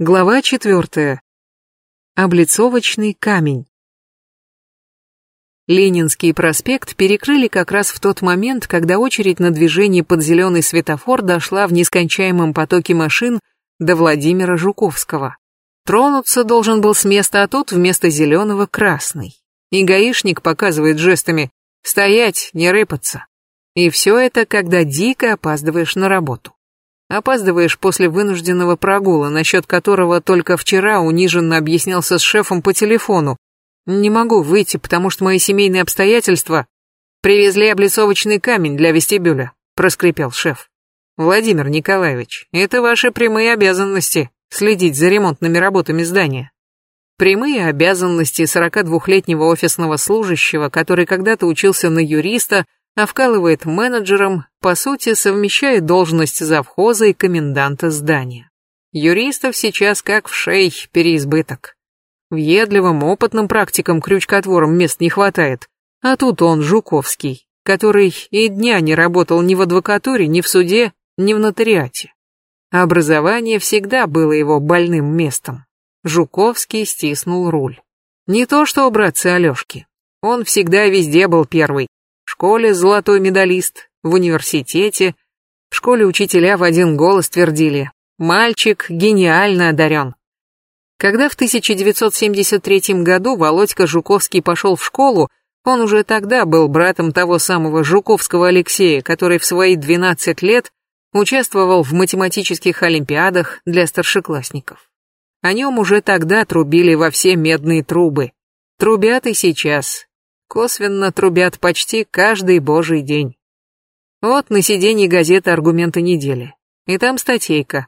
Глава четвертая. Облицовочный камень. Ленинский проспект перекрыли как раз в тот момент, когда очередь на движение под зеленый светофор дошла в нескончаемом потоке машин до Владимира Жуковского. Тронуться должен был с места, а тут вместо зеленого красный. И гаишник показывает жестами «стоять, не рыпаться». И все это, когда дико опаздываешь на работу. Опаздываешь после вынужденного прогула, насчет которого только вчера униженно объяснялся с шефом по телефону. Не могу выйти, потому что мои семейные обстоятельства... Привезли облицовочный камень для вестибюля, проскрипел шеф. Владимир Николаевич, это ваши прямые обязанности следить за ремонтными работами здания. Прямые обязанности 42-летнего офисного служащего, который когда-то учился на юриста, а вкалывает менеджером, по сути, совмещает должность завхоза и коменданта здания. Юристов сейчас как в шей переизбыток. Въедливым, опытным практикам крючкотворам мест не хватает. А тут он, Жуковский, который и дня не работал ни в адвокатуре, ни в суде, ни в нотариате. Образование всегда было его больным местом. Жуковский стиснул руль. Не то что у братца Алёшки. Он всегда везде был первый, в школе золотой медалист, в университете. В школе учителя в один голос твердили «Мальчик гениально одарен». Когда в 1973 году Володька Жуковский пошел в школу, он уже тогда был братом того самого Жуковского Алексея, который в свои 12 лет участвовал в математических олимпиадах для старшеклассников. О нем уже тогда трубили во все медные трубы. Трубят и сейчас, косвенно трубят почти каждый божий день. Вот на сиденье газеты «Аргументы недели». И там статейка.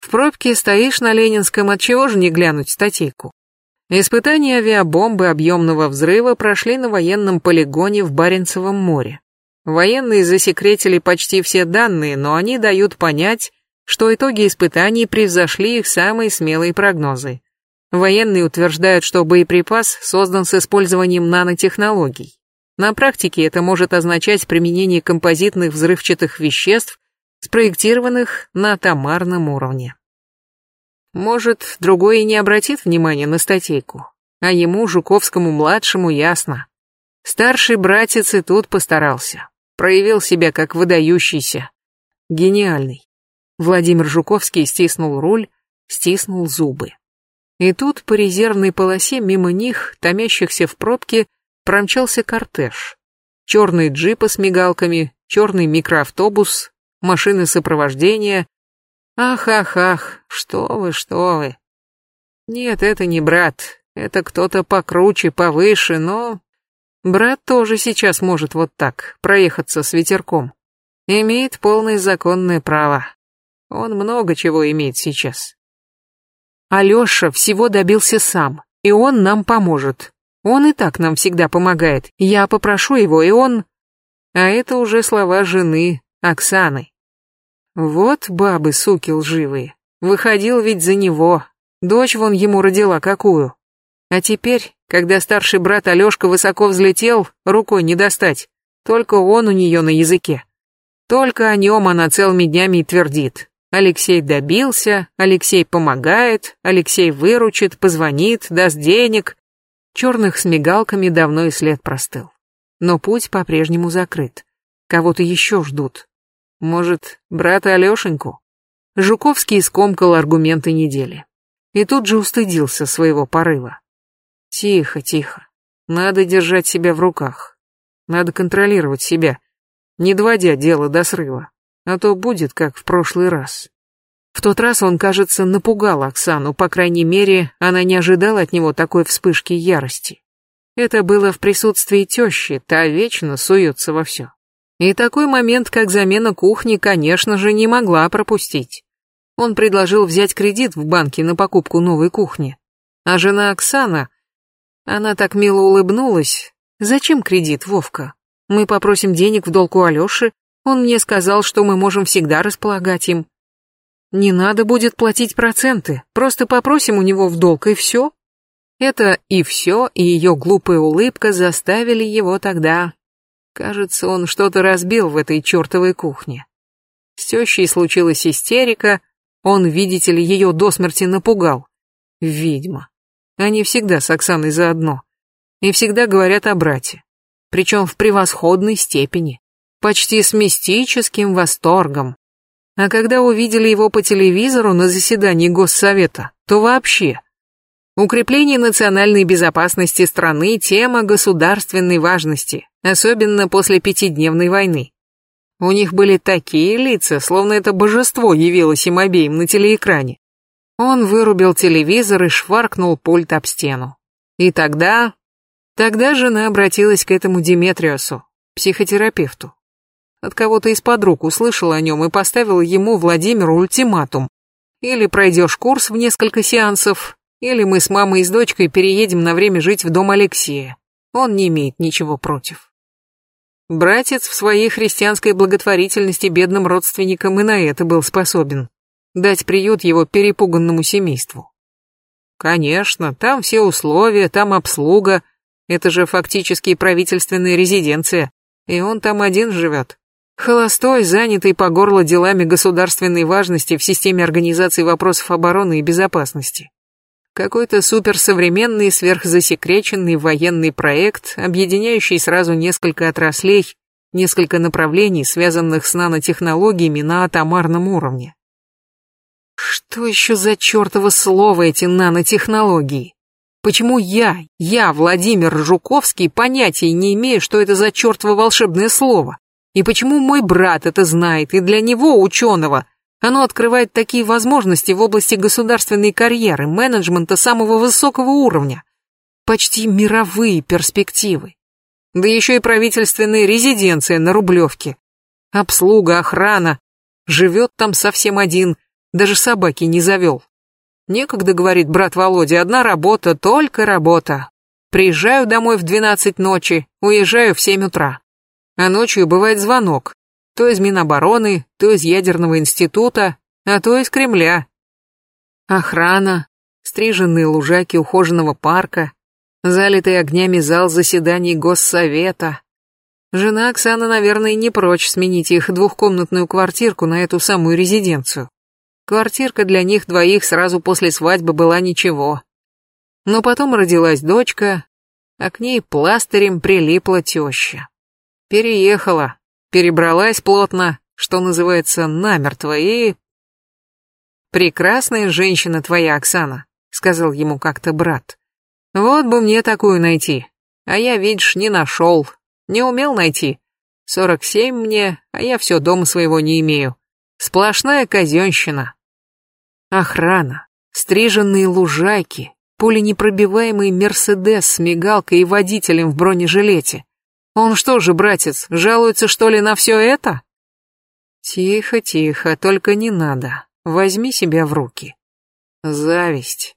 В пробке стоишь на Ленинском, от чего же не глянуть статейку? Испытания авиабомбы объемного взрыва прошли на военном полигоне в Баренцевом море. Военные засекретили почти все данные, но они дают понять, что итоги испытаний превзошли их самые смелые прогнозы. Военные утверждают, что боеприпас создан с использованием нанотехнологий. На практике это может означать применение композитных взрывчатых веществ, спроектированных на атомарном уровне. Может, другой и не обратит внимания на статейку, а ему, Жуковскому-младшему, ясно. Старший братец и тут постарался, проявил себя как выдающийся, гениальный. Владимир Жуковский стиснул руль, стиснул зубы. И тут по резервной полосе мимо них, томящихся в пробке, промчался кортеж. Черные джипы с мигалками, черный микроавтобус, машины сопровождения. Ах, ах, ах, что вы, что вы. Нет, это не брат, это кто-то покруче, повыше, но... Брат тоже сейчас может вот так, проехаться с ветерком. Имеет полное законное право. Он много чего имеет сейчас. Алёша всего добился сам, и он нам поможет. Он и так нам всегда помогает. Я попрошу его, и он... А это уже слова жены, Оксаны. Вот бабы, суки лживые. Выходил ведь за него. Дочь вон ему родила какую. А теперь, когда старший брат Алёшка высоко взлетел, рукой не достать. Только он у неё на языке. Только о нём она целыми днями и твердит. Алексей добился, Алексей помогает, Алексей выручит, позвонит, даст денег. Черных с мигалками давно и след простыл. Но путь по-прежнему закрыт. Кого-то еще ждут. Может, брата Алешеньку? Жуковский скомкал аргументы недели. И тут же устыдился своего порыва. Тихо, тихо. Надо держать себя в руках. Надо контролировать себя, не доводя дело до срыва а то будет как в прошлый раз. В тот раз он, кажется, напугал Оксану, по крайней мере, она не ожидала от него такой вспышки ярости. Это было в присутствии тещи, та вечно суется во все. И такой момент, как замена кухни, конечно же, не могла пропустить. Он предложил взять кредит в банке на покупку новой кухни. А жена Оксана, она так мило улыбнулась. «Зачем кредит, Вовка? Мы попросим денег в долг у Алёши, он мне сказал, что мы можем всегда располагать им. Не надо будет платить проценты, просто попросим у него в долг и все. Это и все, и ее глупая улыбка заставили его тогда. Кажется, он что-то разбил в этой чертовой кухне. С тещей случилась истерика, Он, видите ли, ее до смерти напугал. Ведьма. Они всегда с Оксаной заодно. И всегда говорят о брате. Причем в превосходной степени. Почти с мистическим восторгом. А когда увидели его по телевизору на заседании Госсовета, то вообще. Укрепление национальной безопасности страны – тема государственной важности, особенно после пятидневной войны. У них были такие лица, словно это божество явилось им обеим на телеэкране. Он вырубил телевизор и шваркнул пульт об стену. И тогда... Тогда жена обратилась к этому Диметриосу, психотерапевту. От кого-то из подруг услышала о нем и поставила ему, Владимиру, ультиматум. Или пройдешь курс в несколько сеансов, или мы с мамой и с дочкой переедем на время жить в дом Алексея. Он не имеет ничего против. Братец в своей христианской благотворительности бедным родственникам и на это был способен. Дать приют его перепуганному семейству. Конечно, там все условия, там обслуга. Это же фактически правительственная резиденция. И он там один живет. Холостой, занятый по горло делами государственной важности в системе организации вопросов обороны и безопасности. Какой-то суперсовременный, сверхзасекреченный военный проект, объединяющий сразу несколько отраслей, несколько направлений, связанных с нанотехнологиями на атомарном уровне. Что еще за чертово слово эти нанотехнологии? Почему я, я, Владимир Жуковский, понятия не имею, что это за чертово волшебное слово? И почему мой брат это знает, и для него, ученого, оно открывает такие возможности в области государственной карьеры, менеджмента самого высокого уровня. Почти мировые перспективы. Да еще и правительственная резиденция на Рублевке. Обслуга, охрана. Живет там совсем один, даже собаки не завел. Некогда, говорит брат Володя, одна работа, только работа. Приезжаю домой в 12 ночи, уезжаю в 7 утра. А ночью бывает звонок. То из Минобороны, то из ядерного института, а то из Кремля. Охрана, стриженные лужаки ухоженного парка, залитый огнями зал заседаний Госсовета. Жена Оксана, наверное, не прочь сменить их двухкомнатную квартирку на эту самую резиденцию. Квартирка для них двоих сразу после свадьбы была ничего. Но потом родилась дочка, а к ней пластырем прилипла теща. Переехала, перебралась плотно, что называется, намертво, и... «Прекрасная женщина твоя, Оксана», — сказал ему как-то брат. «Вот бы мне такую найти. А я, видишь, не нашел. Не умел найти. Сорок семь мне, а я все дома своего не имею. Сплошная казенщина. Охрана, стриженные лужайки, пуленепробиваемый Мерседес с мигалкой и водителем в бронежилете. Он что же, братец, жалуется что ли на все это? Тихо, тихо, только не надо. Возьми себя в руки. Зависть.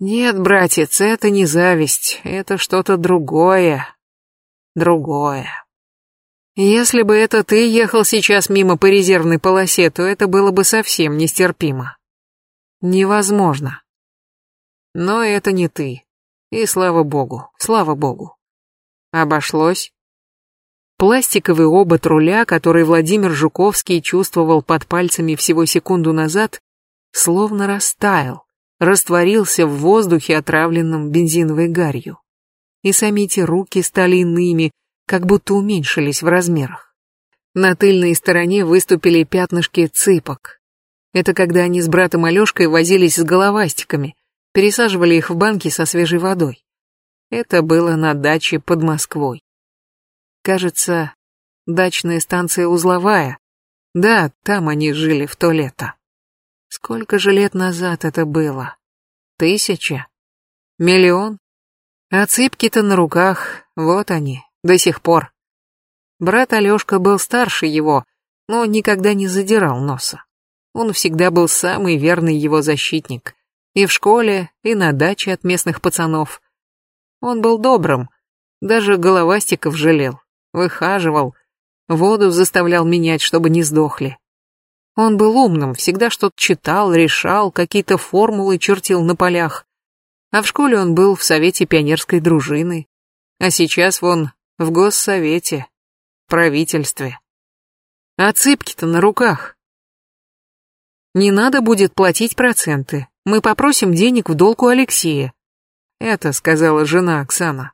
Нет, братец, это не зависть, это что-то другое. Другое. Если бы это ты ехал сейчас мимо по резервной полосе, то это было бы совсем нестерпимо. Невозможно. Но это не ты. И слава богу, слава богу. Обошлось. Пластиковый обод руля, который Владимир Жуковский чувствовал под пальцами всего секунду назад, словно растаял, растворился в воздухе, отравленном бензиновой гарью. И сами эти руки стали иными, как будто уменьшились в размерах. На тыльной стороне выступили пятнышки цыпок. Это когда они с братом Алешкой возились с головастиками, пересаживали их в банки со свежей водой. Это было на даче под Москвой. Кажется, дачная станция узловая. Да, там они жили в то лето. Сколько же лет назад это было? Тысяча? Миллион? А цыпки-то на руках, вот они, до сих пор. Брат Алёшка был старше его, но никогда не задирал носа. Он всегда был самый верный его защитник. И в школе, и на даче от местных пацанов. Он был добрым, даже головастиков жалел, выхаживал, воду заставлял менять, чтобы не сдохли. Он был умным, всегда что-то читал, решал, какие-то формулы чертил на полях. А в школе он был в совете пионерской дружины. А сейчас вон в госсовете, в правительстве. А цыпки-то на руках. Не надо будет платить проценты. Мы попросим денег в долг у Алексея. Это сказала жена Оксана.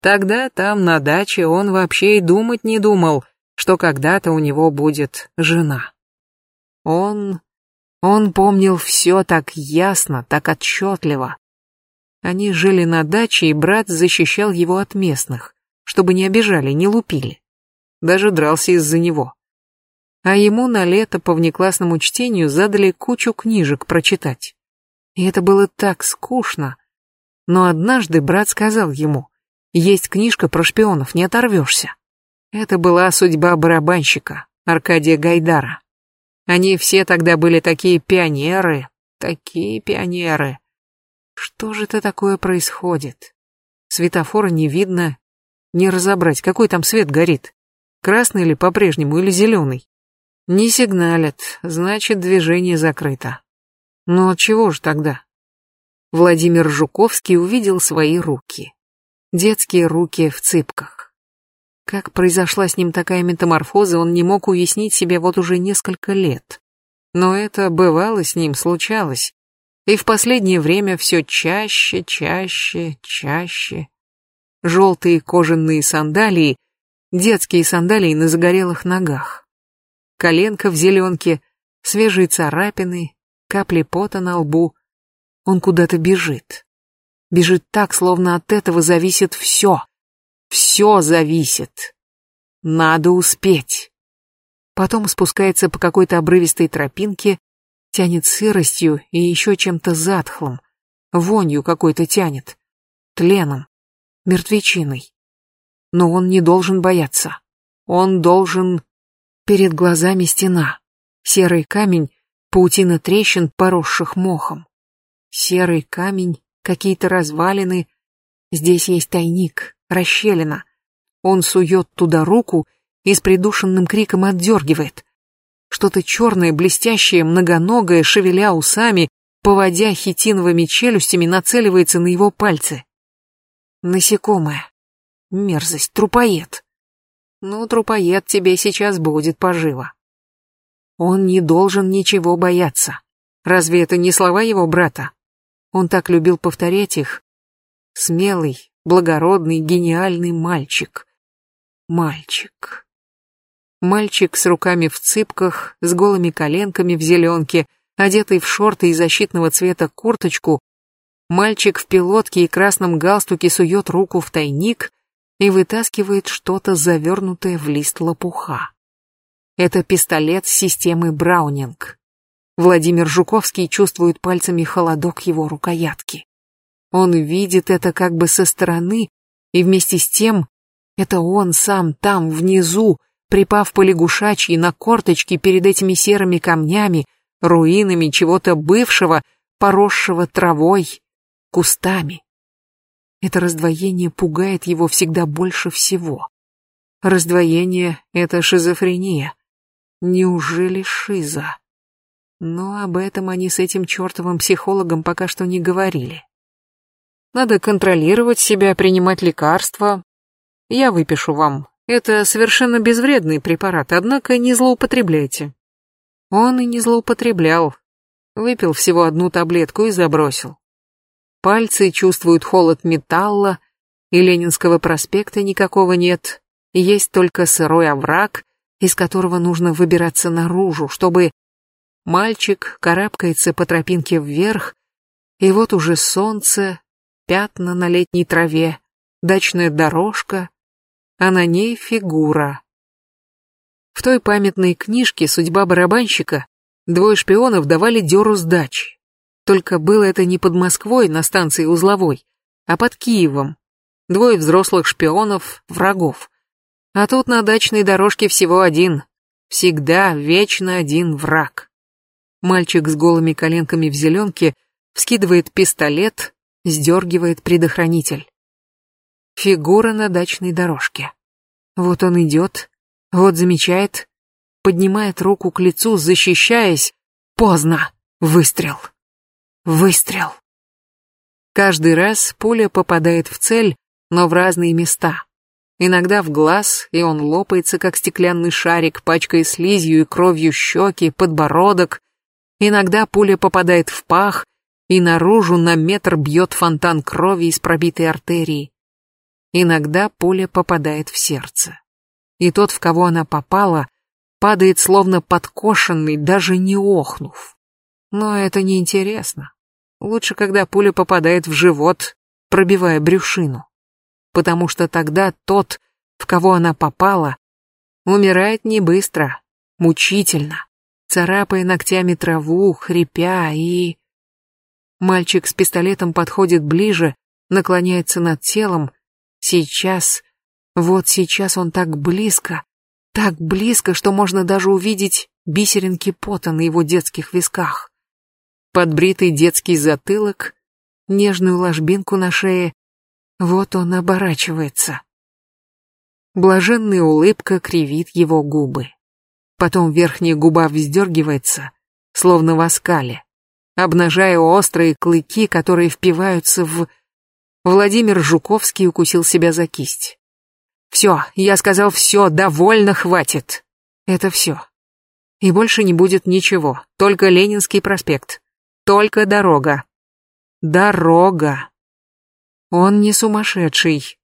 Тогда там на даче он вообще и думать не думал, что когда-то у него будет жена. Он... он помнил все так ясно, так отчетливо. Они жили на даче, и брат защищал его от местных, чтобы не обижали, не лупили. Даже дрался из-за него. А ему на лето по внеклассному чтению задали кучу книжек прочитать. И это было так скучно. Но однажды брат сказал ему, есть книжка про шпионов, не оторвешься. Это была судьба барабанщика, Аркадия Гайдара. Они все тогда были такие пионеры, такие пионеры. Что же это такое происходит? Светофора не видно, не разобрать, какой там свет горит. Красный ли по-прежнему или зеленый? Не сигналят, значит движение закрыто. Но чего же тогда? Владимир Жуковский увидел свои руки. Детские руки в цыпках. Как произошла с ним такая метаморфоза, он не мог уяснить себе вот уже несколько лет. Но это бывало с ним, случалось. И в последнее время все чаще, чаще, чаще. Желтые кожаные сандалии, детские сандалии на загорелых ногах. Коленка в зеленке, свежие царапины, капли пота на лбу. Он куда-то бежит. Бежит так, словно от этого зависит все. Все зависит. Надо успеть. Потом спускается по какой-то обрывистой тропинке, тянет сыростью и еще чем-то затхлым. Вонью какой-то тянет. Тленом. Мертвечиной. Но он не должен бояться. Он должен... Перед глазами стена. Серый камень, паутина трещин, поросших мохом. Серый камень, какие-то развалины. Здесь есть тайник, расщелина. Он сует туда руку и с придушенным криком отдергивает. Что-то черное, блестящее, многоногое, шевеля усами, поводя хитиновыми челюстями, нацеливается на его пальцы. Насекомое. Мерзость, трупоед. Ну, трупоед тебе сейчас будет поживо. Он не должен ничего бояться. Разве это не слова его брата? Он так любил повторять их. Смелый, благородный, гениальный мальчик. Мальчик. Мальчик с руками в цыпках, с голыми коленками в зеленке, одетый в шорты и защитного цвета курточку. Мальчик в пилотке и красном галстуке сует руку в тайник и вытаскивает что-то завернутое в лист лопуха. Это пистолет системы Браунинг. Владимир Жуковский чувствует пальцами холодок его рукоятки. Он видит это как бы со стороны, и вместе с тем это он сам там, внизу, припав по лягушачьи на корточки перед этими серыми камнями, руинами чего-то бывшего, поросшего травой, кустами. Это раздвоение пугает его всегда больше всего. Раздвоение — это шизофрения. Неужели шиза? Но об этом они с этим чертовым психологом пока что не говорили. Надо контролировать себя, принимать лекарства. Я выпишу вам. Это совершенно безвредный препарат, однако не злоупотребляйте. Он и не злоупотреблял. Выпил всего одну таблетку и забросил. Пальцы чувствуют холод металла, и Ленинского проспекта никакого нет. Есть только сырой овраг, из которого нужно выбираться наружу, чтобы Мальчик карабкается по тропинке вверх, и вот уже солнце, пятна на летней траве, дачная дорожка, а на ней фигура. В той памятной книжке «Судьба барабанщика» двое шпионов давали дёру сдачи. Только было это не под Москвой на станции Узловой, а под Киевом. Двое взрослых шпионов, врагов. А тут на дачной дорожке всего один. Всегда, вечно один враг. Мальчик с голыми коленками в зеленке вскидывает пистолет, сдергивает предохранитель. Фигура на дачной дорожке. Вот он идет, вот замечает, поднимает руку к лицу, защищаясь. Поздно. Выстрел. Выстрел. Каждый раз пуля попадает в цель, но в разные места. Иногда в глаз, и он лопается, как стеклянный шарик, пачкая слизью и кровью щеки, подбородок, Иногда пуля попадает в пах, и наружу на метр бьет фонтан крови из пробитой артерии. Иногда пуля попадает в сердце. И тот, в кого она попала, падает словно подкошенный, даже не охнув. Но это неинтересно. Лучше, когда пуля попадает в живот, пробивая брюшину. Потому что тогда тот, в кого она попала, умирает не быстро, мучительно, царапая ногтями траву, хрипя и... Мальчик с пистолетом подходит ближе, наклоняется над телом. Сейчас, вот сейчас он так близко, так близко, что можно даже увидеть бисеринки пота на его детских висках. Подбритый детский затылок, нежную ложбинку на шее. Вот он оборачивается. Блаженная улыбка кривит его губы. Потом верхняя губа вздергивается, словно в оскале, обнажая острые клыки, которые впиваются в... Владимир Жуковский укусил себя за кисть. «Все, я сказал все, довольно хватит. Это все. И больше не будет ничего, только Ленинский проспект, только дорога. Дорога. Он не сумасшедший.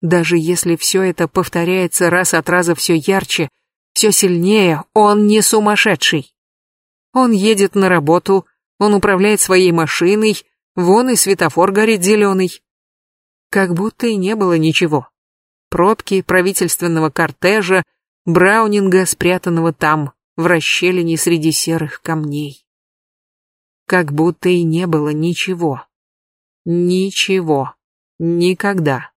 Даже если все это повторяется раз от раза все ярче, все сильнее, он не сумасшедший. Он едет на работу, он управляет своей машиной, вон и светофор горит зеленый. Как будто и не было ничего. Пробки правительственного кортежа, Браунинга, спрятанного там, в расщелине среди серых камней. Как будто и не было ничего. Ничего. Никогда.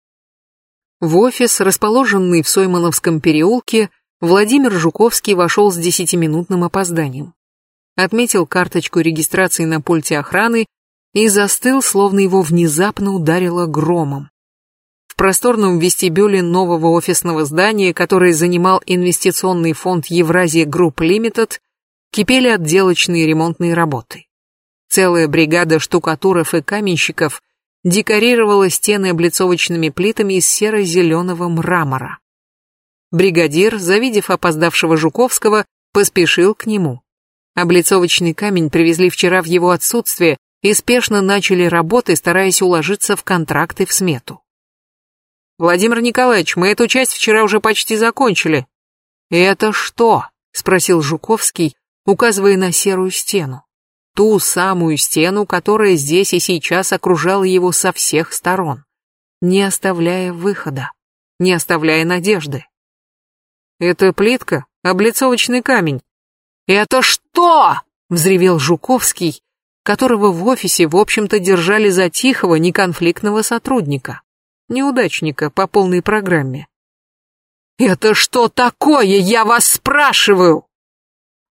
В офис, расположенный в Соймановском переулке, Владимир Жуковский вошел с десятиминутным опозданием. Отметил карточку регистрации на пульте охраны и застыл, словно его внезапно ударило громом. В просторном вестибюле нового офисного здания, которое занимал инвестиционный фонд Евразия Групп Лимитед, кипели отделочные ремонтные работы. Целая бригада штукатуров и каменщиков декорировала стены облицовочными плитами из серо-зеленого мрамора. Бригадир, завидев опоздавшего Жуковского, поспешил к нему. Облицовочный камень привезли вчера в его отсутствие и спешно начали работы, стараясь уложиться в контракты в смету. «Владимир Николаевич, мы эту часть вчера уже почти закончили». «Это что?» — спросил Жуковский, указывая на серую стену. Ту самую стену, которая здесь и сейчас окружала его со всех сторон, не оставляя выхода, не оставляя надежды. Это плитка, облицовочный камень. Это что? взревел Жуковский, которого в офисе, в общем-то, держали за тихого, неконфликтного сотрудника, неудачника по полной программе. Это что такое, я вас спрашиваю?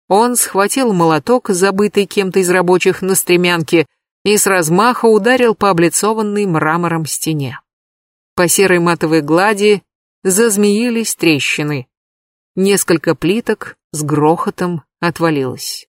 Он схватил молоток, забытый кем-то из рабочих на стремянке, и с размаха ударил по облицованной мрамором стене. По серой матовой глади зазмеились трещины. Несколько плиток с грохотом отвалилось.